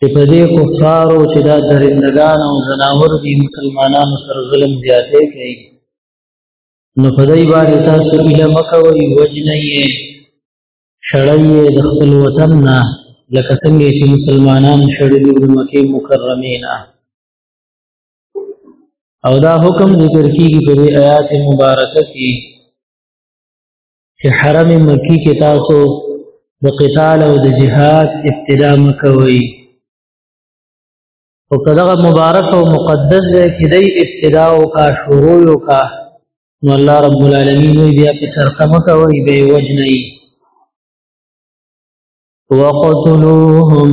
چې په دې کفارو چې دا درندگان او زناور دي مسلمانانو سره ظلم زیاتې کوي نو په دې باندې تاسو اله مکوي وجنه یې شړوي د خپل وطن نه لکه څنګه چې مسلمانان شړلي د مکه مکرمه نه او دا حکم ذکر کیږي په آیات مبارکه کې چې حرم مکی کې تاسو د قتال او د جهاد ابتدا مکوي او کداغه مبارک او مقدس ځای کې د ابتدا او کا شروع او کا نو الله رب العالمین وی بیا په سرقه مکوي به وجنی وقتلوهم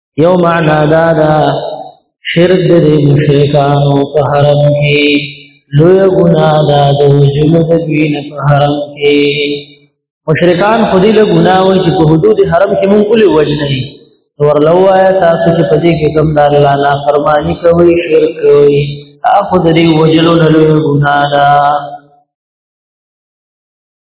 یو معنا دا دا شرک د مشرکانو په حرم کې لوی ګناه دا د وجلو د دوی نه په حرم کې مشرکان خو دې له ګناه وي چې په حدود حرم کې مونږ کولې وجنه ورلو آیا تاسو چې په دې کې کوم د الله نه فرمانی کوي شرک کوي اخو دې وجلو نه لوی ګناه ده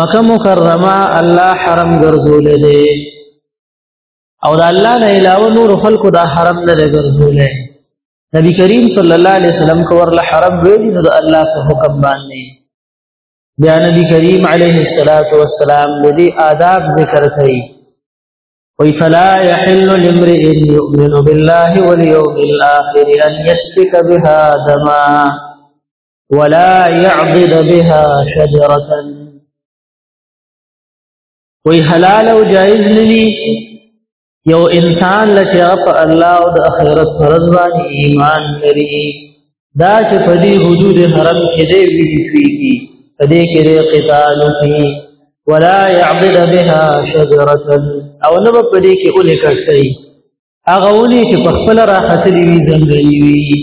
مکه مکرمه الله حرم ګرځولې دي او د الله نه علاوه نور خلکو دا حرم نه ګرځولې نبی کریم صلی الله علیه وسلم کو ورله حرم ویل نو د الله په حکم باندې بیا نبی کریم علیه الصلاۃ والسلام د دې آداب ذکر کړي وی فلا يحل لامرئ يؤمن بالله واليوم الاخر ان يسفك بها دما ولا يعضد بها شجرة وی حلال او جائز ندی یو انسان لچه اپ الله او د اخرت فرض باندې ایمان لري دا چې په دې حدود حرم کې دی وی کیږي په دې کې دی قتال کی ولا يعضد بها شجرة او نه په دې کې اولې کټي هغه ولي چې په خپل راحت دی وی ځنګلي وی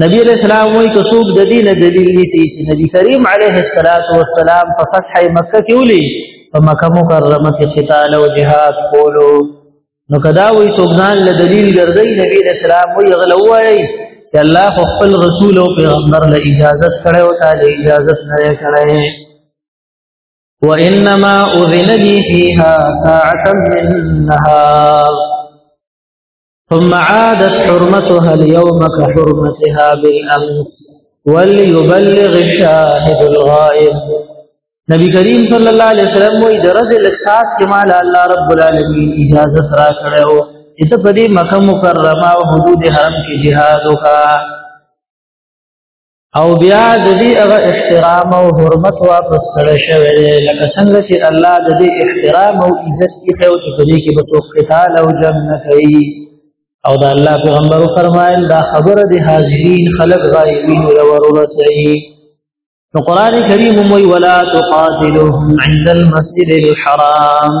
نبی علیہ السلام وی که څوک د دې نه دلیل نیتی چې نبی کریم علیه الصلاۃ والسلام په فتح مکه کې ولي په مکه مکرمه کې قتال او جهاد کولو نو کدا وی څوک ځان له دلیل ګرځي نبی علیہ السلام وی غلوای چې الله خپل رسول او پیغمبر له اجازه کړه او تعالی اجازه نه کړه وانما اذن لي فيها ساعه من نهار ثم عادت حرمتها اليوم كحرمتها بالامس وليبلغ الشاهد الغائب نبی کریم صلی الله علیه وسلم وی درز لکسات کمال الله رب العالمین اجازه را کړو چې ته په دې مکه مکرمه او حدود حرم کې jihad وکړه او بیا د دې هغه احترام او حرمت واپس کړی شوی دی لکه څنګه چې الله د دې احترام او عزت کې خو چې په دې کې به څوک قتال او جنگ نه کوي او دا الله پیغمبر فرمایل دا خبره د حاضرین خلق غایبین او ورسي نو قران کریم موي ولا تقاتلهم عند المسجد الحرام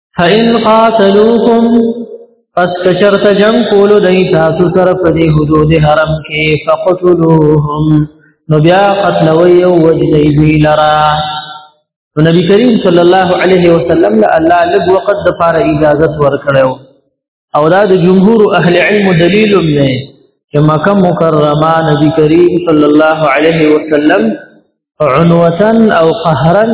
فإن قاتلوكم پس کشرت جنگ کولو دای تاسو سره په دې حدود حرم کې فقتلوهم نو بیا قتلوي او وجدي دوی لرا نبی کریم صلی الله علیه وسلم له الله لږ وخت د پاره اجازه ورکړو او دا د جمهور اهل علم دلیل نه چې مکه مکرمه نبی کریم صلی الله علیه وسلم عنوتن او قهرن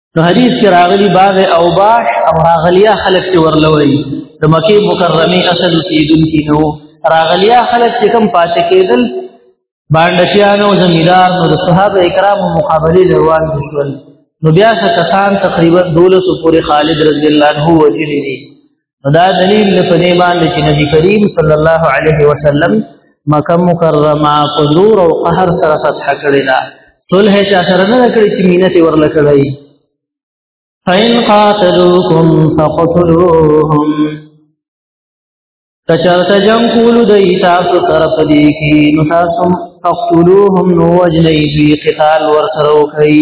نو حدیث کې راغلی باغ او باش او راغلیا خلک چې ورلوي د مکه مکرمه اصل سیدونکو نو راغلیا خلک چې کم پاتې کېدل باندشیانو زمیدار نو د صحابه کرامو مقابله روان شول نو بیا څه کسان تقریبا 1200 پورې خالد رضی الله عنه وجلی دي دا دلیل په دې باندې چې نبی کریم صلی الله علیه وسلم مکه مکرمه په زور او قهر سره فتح کړی دا صلح چا سره نه کړی چې مینت ورل کړی فین قاتلوکم فقتلوهم کچرته جنگ کولو د تاسو سره پدې کې نو تاسو فقتلوهم نو وجنې بي قتال ور سره وکړي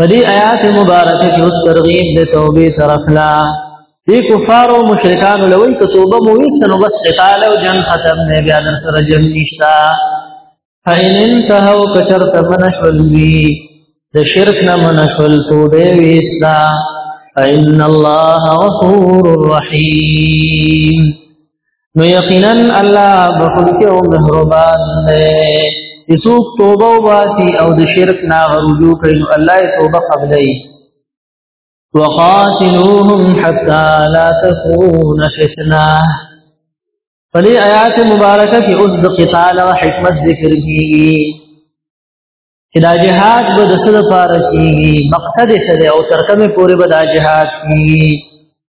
فدی آیات مبارکه کې اوس ترغیب د توبې طرف لا دی کفار او مشرکان لوي ک توبه مو وي نو بس قتال او جنگ ختم نه بیا در سره جنگ نشتا فین انتهو کچر تمنشل وی د شرک نه منشل توبه ویستا فإن الله غفور رحيم نو یقینا الله بخون کې او مهربان دی یسوک توبه واسي او د شرک نه رجوع کوي نو الله توبه قبلای وقاتلوهم حتى لا تكون فتنه فلی آیات مبارکه کې اوس د قتال او حکمت ذکر کیږي چې دا جهاد به د څه لپاره کیږي مقصد څه دی او تر کومه پورې به دا جهاد کیږي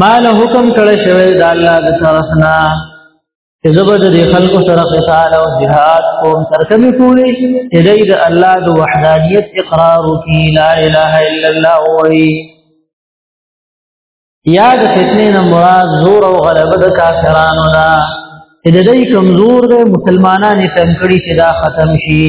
مال حکم کړی شوی د الله د طرفنا چې زبر د خلکو سره قتال او جهاد کوم ترکمه کولی چې د الله د وحدانیت اقرار وکړي لا اله الا الله وایي یا د فتنې نه مراد زور او غلبه د کافرانو نه چې د دې کمزور د مسلمانانو تم کړي چې دا ختم شي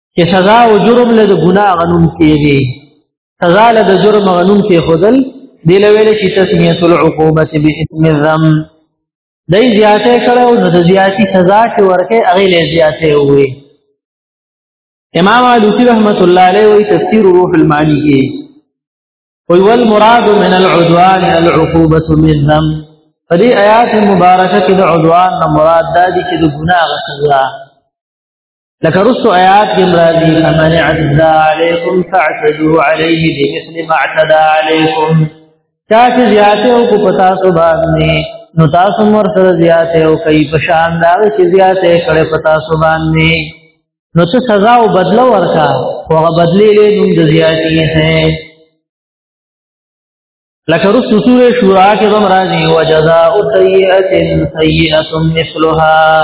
چې سزا او جرم له ګناه غنوم کېږي سزا له جرم غنوم کې خدل دی لویل چې تسمیه العقوبه باسم الذنب دای زیاته کړه او د زیاتی سزا چې ورکه هغه له زیاته وي امام علوسی رحمت الله علیه وی تفسیر روح المانی کې وی والمراد من العدوان العقوبه من ذنب په دې آیات مبارکه کې د عدوان نه مراد دا دي چې د ګناه غسلا لکه رسو آیات کې مرادي فمن عدا علیکم فاعتدوا علیه بمثل ما اعتدى علیکم چا چې زیاته او کو پتا سو باندې نو تاسو مر سره زیاته او کوي په شان دا چې زیاته کړه پتا سو باندې نو څه سزا او بدله ورکا او هغه بدلی له نوم د زیاتی ہے لکه رس سوره شورا کې هم راځي وجزاء سیئه سیئه مثلها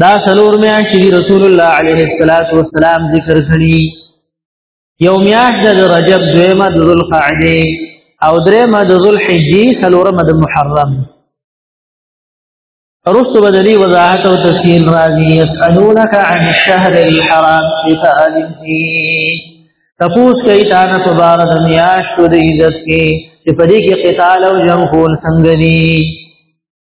دا سلور میاشتې رسول الله علیه الصلاۃ والسلام ذکر کړي یو میاشت د رجب دویمه د ذوالقعده او درېمه د ذوالحجې سلورمه د محرم رسو بدلی وضاحت او تفصیل راځي يسالونك عن الشهر الحرام قتال فيه تپوس کوي تا نه په بار د میاشتو د عزت کې چې په دې کې قتال او جنگ کول څنګه دي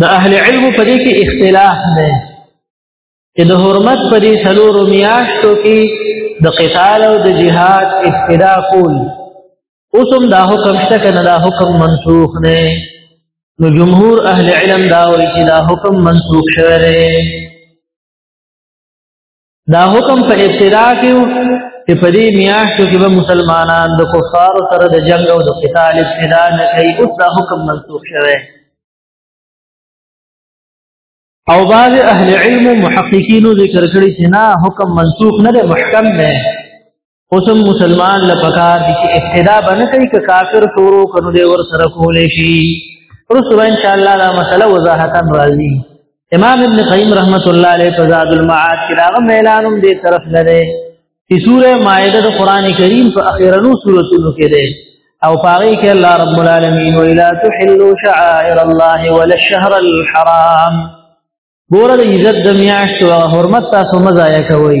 د اهل علم په دې کې اختلاف دی چې د حرمت په دې څلور میاشتو کې د قتال او د جهاد ابتدا کول اوس هم دا حکم شته کنه دا حکم منسوخ نه نو جمهور اهل علم دا وایي چې دا حکم منسوخ شوی دی دا حکم په ابتدا کې وو چې په دې میاشتو کې به مسلمانان د کفارو سره د جنگ او د قتال ابتدا نه کوي اوس دا حکم منسوخ شوی او بعض اهل علم محققینو ذکر کړی چې نه حکم منسوخ نه دی محکم دی اوسم مسلمان لپکار دي چې ابتدا باندې کوي که کافر شروع کړو دی ور سره کولې شي رسو ان شاء الله دا مسله وضاحت راځي امام ابن قیم رحمت الله علیه فزاد المعاد کې دا ميلانم دې طرف لره چې سوره مائده د قران کریم په اخیرنو سوراتونو کې ده او پاره کې الله رب العالمین ویلا تحلوا شعائر الله ولا الشهر الحرام ګوره د عزت د میاشت او حرمت تاسو مزایا کوي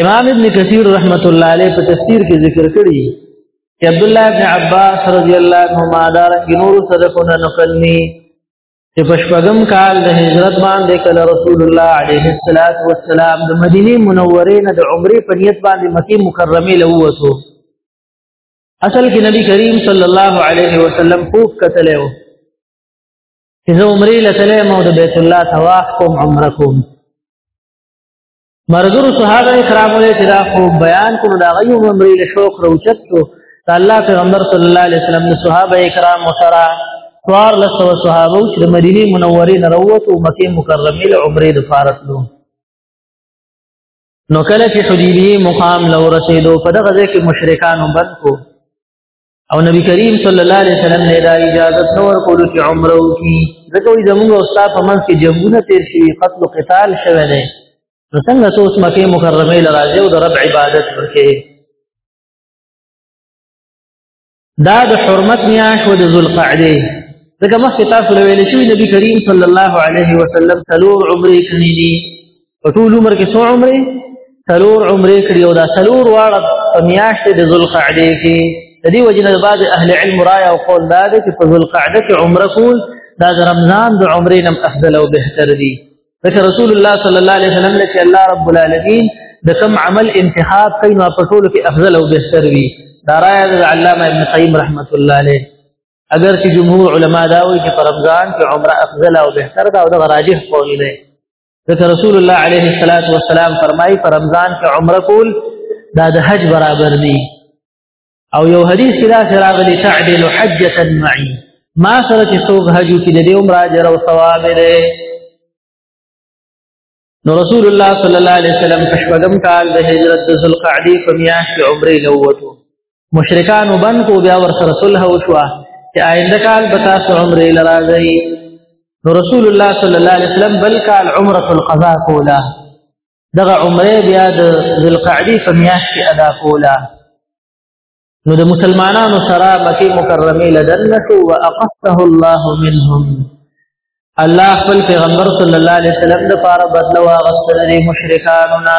امام ابن کثیر رحمت الله علیه په تفسیر کې ذکر کړی چې عبد الله ابن عباس رضی الله عنهما دارنګ نور صدقونه نقلني چې پښپغم کال د هجرت باندې کله رسول الله علیه الصلاۃ والسلام د مدینه منورې نه د عمرې په نیت باندې مکه مکرمه له وته اصل کې نبی کریم صلی الله علیه وسلم خوب کتلو چې زه عمرې لتلې مو د بیت الله طواف کوم عمره کوم مرګرو صحابه کرامو له چې دا خو بیان کوم دا غيو عمرې له شوق روچت ته الله پیغمبر صلی الله علیه وسلم د صحابه کرام سره څوار له سو صحابه چې د مدینه منورې نه وروت او مکه مکرمه له عمرې د فارت نو نو کله چې حدیبی مقام لو رسیدو په دغه ځای کې مشرکانو بند کو او نبی کریم صلی الله علیه وسلم نه دا اجازه نور کول چې عمره وکي ځکه وي زموږ استاد په منځ کې جنگونه تیر شي قتل او قتال شوه نه نو څنګه څو اوس مکه مکرمه لراځي او د رب عبادت وکړي دا د حرمت میاش و د ذوالقعده ځکه مخکې تاسو له ویل شوی نبی کریم صلی الله علیه وسلم تلور عمره کړی دي په ټول عمر کې څو عمره سلور عمره کړی او دا سلور واړه په میاشت د ذوالقعده کې د دې وجنه بعض اهل علم راي او قول دا دی چې په ذوالقعده کې عمره کول دا د رمضان د عمرې نم افضل او بهتر دی ځکه رسول الله صلی الله علیه وسلم چې الله رب العالمین د کوم عمل انتخاب کوي نو په ټولو کې افضل او بهتر وي دا راي د علامه ابن قیم رحمت الله علیه اگر چې جمهور علما دا وایي چې په رمضان کې عمره افضل او بهتر ده او دا راجح قول دی ځکه رسول الله علیه الصلاۃ والسلام فرمایي په رمضان کې عمره کول دا د حج برابر دی او یو حدیث کې دا راغلی تعدل حجه معي ما سره چې څوک حج کې د دې عمره اجر او ثواب دی نو رسول الله صلی الله علیه وسلم په شپږم کال د هجرت د ذوالقعدې په میاشت کې عمره لوته مشرکان وبن کو بیا ور سره صلح وشو چې آینده کال به تاسو عمره لراځي نو رسول الله صلی الله علیه وسلم بل کال عمره القضاء کولا دغه عمره بیا د ذوالقعده په میاشت کې ادا کولا نو د مسلمانانو سره مکه مکرمه لدنته واقصه الله منهم الله خپل پیغمبر صلی الله علیه وسلم د پاره بدلوا غسل دي مشرکانو نه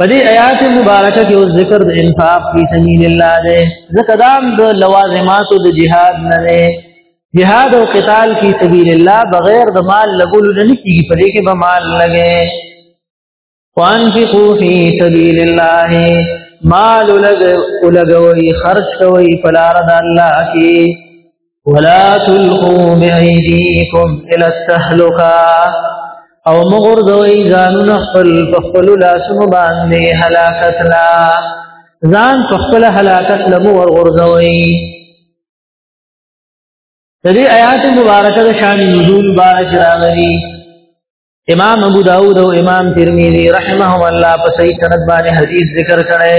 په دې آیات مبارکه کې اوس ذکر د انفاق په سبیل الله دی ځکه دا د لوازمات د جهاد نه دی جهاد او قتال په سبیل الله بغیر د مال لګول نه کیږي په دې کې به مال لګي وانفقوا فی سبیل الله مال لګوي خرج کوي په لار د الله کې ولا تلقوا بأيديكم إلى التهلكة او مغرزوي ځانونه خپل په خپل لاسونو باندې هلاکت لا ځان په خپل هلاکت لمو ورغرزوي د دې آیات مبارکه د شان نزول بارک راغلي امام ابو داود او امام ترمذی رحمهم الله په صحیح سند باندې حدیث ذکر کړي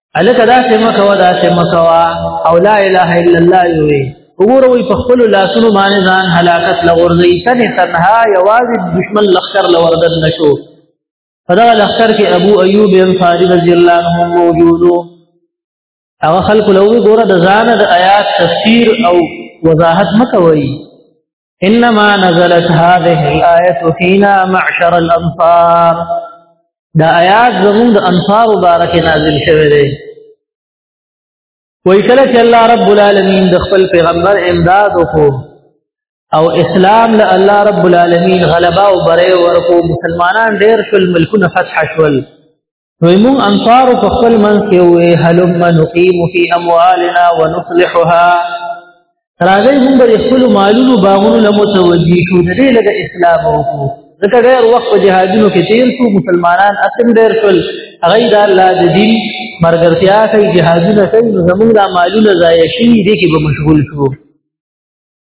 الک دا سه مکوا دا سه مکوا او لا اله الا الله وی وګوروي په خپل لاسونو باندې ځان هلاکت لغورځي تنه تنها یوازې دشمن لخر لوردن نشو فدا لخر کې ابو ایوب انصاری رضی الله عنه موجودو هغه خلق له وی ګوره د ځان د آیات تفسیر او وضاحت مکوي انما نزلت هذه الايه فينا معشر الانصار دا آیات زمون د انصار مبارک نازل شوه دی وای کله چې الله رب العالمین د خپل پیغمبر امداد وکړو او اسلام له الله رب العالمین غلبا او بره ورکو مسلمانان ډیر شول ملکونه فتح شول نو موږ انصار په خپل منځ کې وې هلم نقيم في اموالنا ونصلحها راځي موږ به خپل مالونو باغونو له متوجي شو د دې لګ اسلام وکړو ځکه ډېر وخت په جهادونو کې تیر شو مسلمانان اسم ډېر شول هغه د الله د دین مرګرتیا کوي جهادونه کوي زموږ د مالونو ضایع شي دي کې به مشغول شو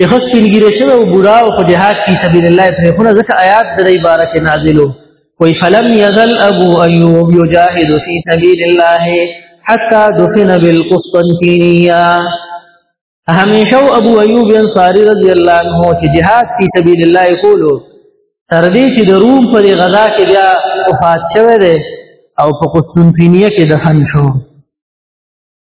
اخص سنگیره شوه او بوډا او جهاد فی سبیل الله پرې خو ځکه آیات د دې بارک نازلو کوئی فلم یزل ابو ایوب یجاهد فی سبیل الله حتا دفن بالقسطنطینیه همیشه ابو ایوب انصاری رضی الله عنه چې جهاد فی سبیل الله کولو تر دې چې د روم پر غزا کې بیا وفات شوه او په قسطنطینیه کې دفن شو